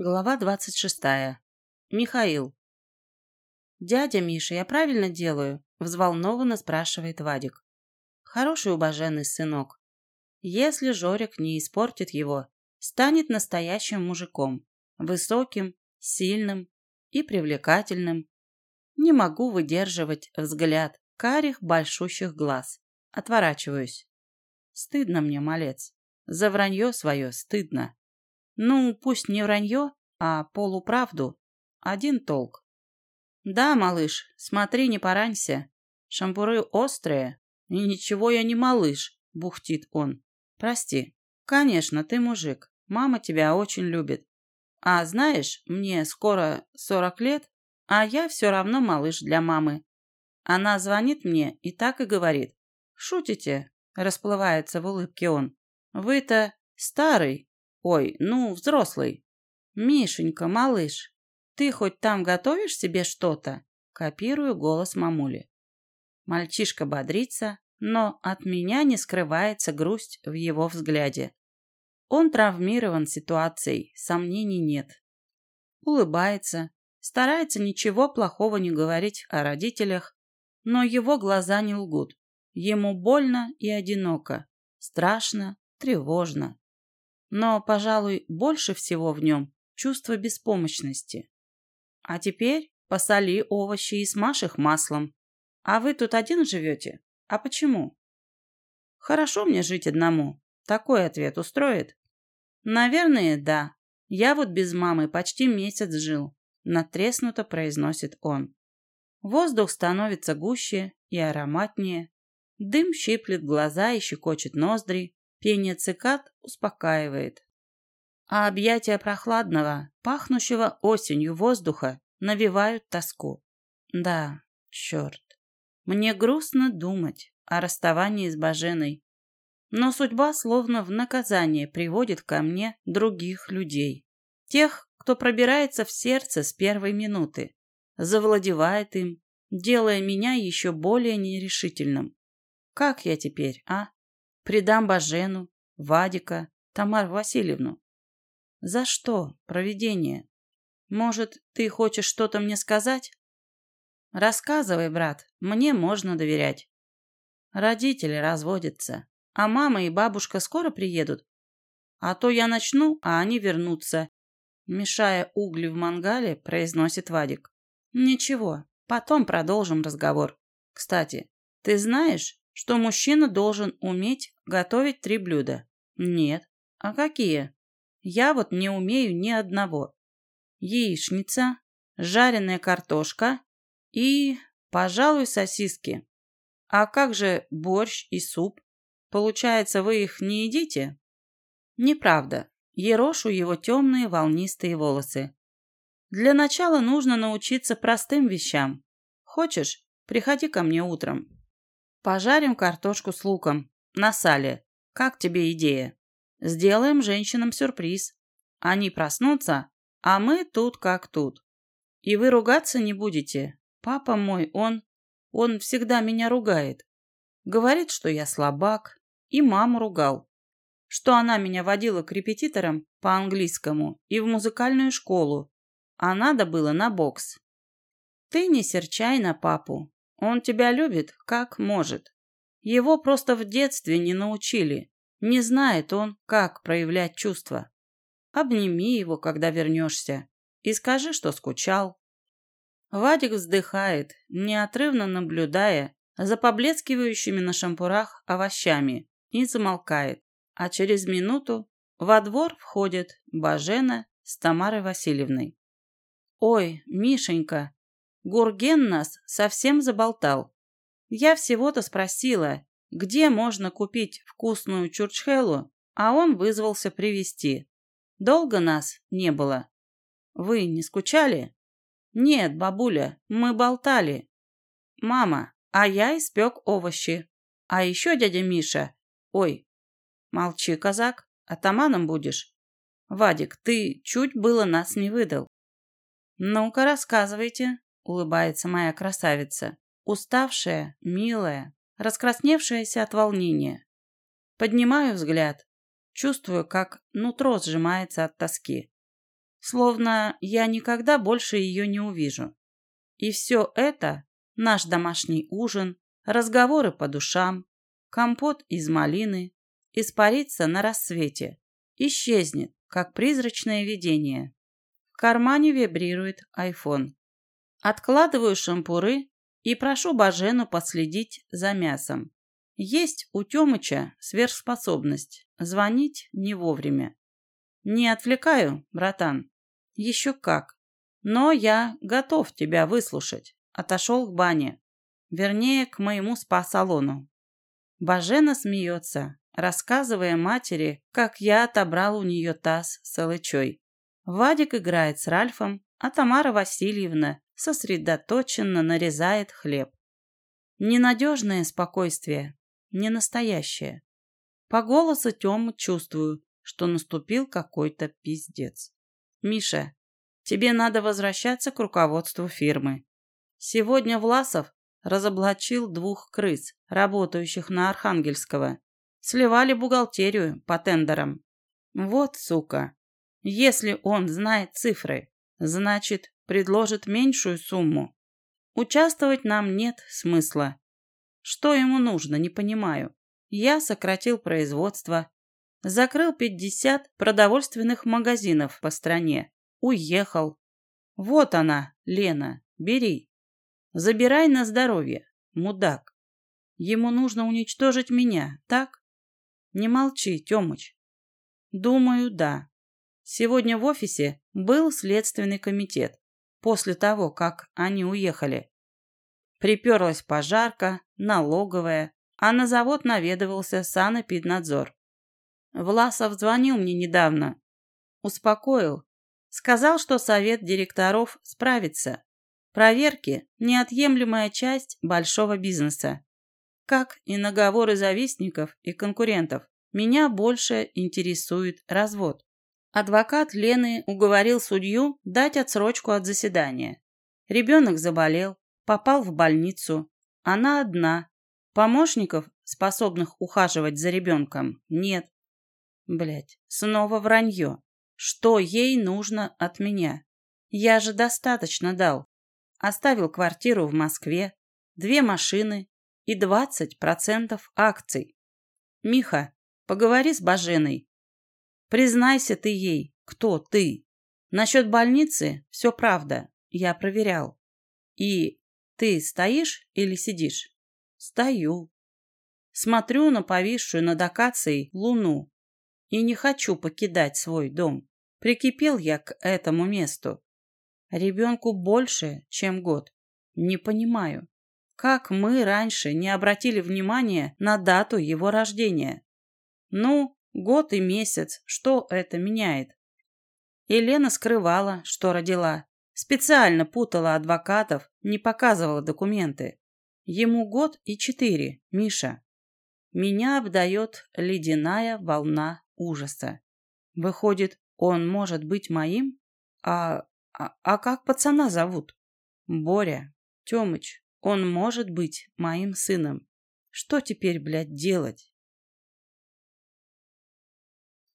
Глава двадцать шестая. Михаил. «Дядя Миша, я правильно делаю?» – взволнованно спрашивает Вадик. Хороший убоженный сынок. Если Жорик не испортит его, станет настоящим мужиком. Высоким, сильным и привлекательным. Не могу выдерживать взгляд карих большущих глаз. Отворачиваюсь. Стыдно мне, малец. За вранье свое стыдно. Ну, пусть не вранье, а полуправду. Один толк. Да, малыш, смотри, не поранься. Шампуры острые. И ничего я не малыш, бухтит он. Прости. Конечно, ты мужик. Мама тебя очень любит. А знаешь, мне скоро сорок лет, а я все равно малыш для мамы. Она звонит мне и так и говорит. «Шутите?» – расплывается в улыбке он. «Вы-то старый, Ой, ну, взрослый. Мишенька, малыш, ты хоть там готовишь себе что-то? Копирую голос мамули. Мальчишка бодрится, но от меня не скрывается грусть в его взгляде. Он травмирован ситуацией, сомнений нет. Улыбается, старается ничего плохого не говорить о родителях, но его глаза не лгут. Ему больно и одиноко, страшно, тревожно. Но, пожалуй, больше всего в нем чувство беспомощности. А теперь посоли овощи и смажь их маслом. А вы тут один живете? А почему? Хорошо мне жить одному. Такой ответ устроит? Наверное, да. Я вот без мамы почти месяц жил. Натреснуто произносит он. Воздух становится гуще и ароматнее. Дым щиплет глаза и щекочет ноздри. Пение цикад успокаивает. А объятия прохладного, пахнущего осенью воздуха навевают тоску. Да, черт. Мне грустно думать о расставании с Баженой. Но судьба словно в наказание приводит ко мне других людей. Тех, кто пробирается в сердце с первой минуты, завладевает им, делая меня еще более нерешительным. Как я теперь, а? Предам Бажену, Вадика, Тамару Васильевну. За что, провидение? Может, ты хочешь что-то мне сказать? Рассказывай, брат, мне можно доверять. Родители разводятся, а мама и бабушка скоро приедут. А то я начну, а они вернутся. Мешая угли в мангале, произносит Вадик. Ничего, потом продолжим разговор. Кстати, ты знаешь, что мужчина должен уметь готовить три блюда. Нет. А какие? Я вот не умею ни одного. Яичница, жареная картошка и, пожалуй, сосиски. А как же борщ и суп? Получается, вы их не едите? Неправда. Ерошу его темные волнистые волосы. Для начала нужно научиться простым вещам. Хочешь, приходи ко мне утром. Пожарим картошку с луком. На сале. Как тебе идея? Сделаем женщинам сюрприз. Они проснутся, а мы тут как тут. И вы ругаться не будете. Папа мой, он... Он всегда меня ругает. Говорит, что я слабак. И маму ругал. Что она меня водила к репетиторам по английскому и в музыкальную школу. А надо было на бокс. Ты не серчай на папу. Он тебя любит, как может. Его просто в детстве не научили. Не знает он, как проявлять чувства. Обними его, когда вернешься, и скажи, что скучал. Вадик вздыхает, неотрывно наблюдая за поблескивающими на шампурах овощами, и замолкает. А через минуту во двор входит Бажена с Тамарой Васильевной. «Ой, Мишенька, Гурген нас совсем заболтал. Я всего-то спросила, где можно купить вкусную чурчхелу, а он вызвался привезти. Долго нас не было. Вы не скучали? Нет, бабуля, мы болтали. Мама, а я испек овощи. А еще дядя Миша. Ой, молчи, казак, атаманом будешь. Вадик, ты чуть было нас не выдал. Ну-ка, рассказывайте, улыбается моя красавица. Уставшая, милая, раскрасневшаяся от волнения. Поднимаю взгляд. Чувствую, как нутро сжимается от тоски. Словно я никогда больше ее не увижу. И все это – наш домашний ужин, разговоры по душам, компот из малины – испарится на рассвете, исчезнет, как призрачное видение. В кармане вибрирует айфон. Откладываю шампуры и прошу Бажену последить за мясом. Есть у Тёмыча сверхспособность звонить не вовремя. Не отвлекаю, братан? Еще как. Но я готов тебя выслушать. Отошел к бане. Вернее, к моему спа-салону. Бажена смеется, рассказывая матери, как я отобрал у нее таз с алычой. Вадик играет с Ральфом, а Тамара Васильевна сосредоточенно нарезает хлеб. Ненадежное спокойствие, не настоящее. По голосу Тёмы чувствую, что наступил какой-то пиздец. Миша, тебе надо возвращаться к руководству фирмы. Сегодня Власов разоблачил двух крыс, работающих на Архангельского. Сливали бухгалтерию по тендерам. Вот сука. Если он знает цифры, значит, предложит меньшую сумму. Участвовать нам нет смысла. Что ему нужно, не понимаю. Я сократил производство, закрыл 50 продовольственных магазинов по стране, уехал. Вот она, Лена, бери. Забирай на здоровье, мудак. Ему нужно уничтожить меня, так? Не молчи, Тёмыч. Думаю, да. Сегодня в офисе был следственный комитет, после того, как они уехали. Приперлась пожарка, налоговая, а на завод наведывался санэпиднадзор. Власов звонил мне недавно. Успокоил. Сказал, что совет директоров справится. Проверки – неотъемлемая часть большого бизнеса. Как и наговоры завистников и конкурентов, меня больше интересует развод. Адвокат Лены уговорил судью дать отсрочку от заседания. Ребенок заболел, попал в больницу. Она одна. Помощников, способных ухаживать за ребенком, нет. Блять, снова вранье. Что ей нужно от меня? Я же достаточно дал. Оставил квартиру в Москве, две машины и 20% акций. Миха, поговори с Баженой. Признайся ты ей, кто ты. Насчет больницы все правда, я проверял. И ты стоишь или сидишь? Стою. Смотрю на повисшую над акацией луну и не хочу покидать свой дом. Прикипел я к этому месту. Ребенку больше, чем год. Не понимаю, как мы раньше не обратили внимания на дату его рождения. Ну, год и месяц, что это меняет? Елена скрывала, что родила. Специально путала адвокатов, не показывала документы. Ему год и четыре, Миша. Меня обдает ледяная волна ужаса. Выходит, он может быть моим? А, а, а как пацана зовут? Боря. Тёмыч. Он может быть моим сыном. Что теперь, блядь, делать?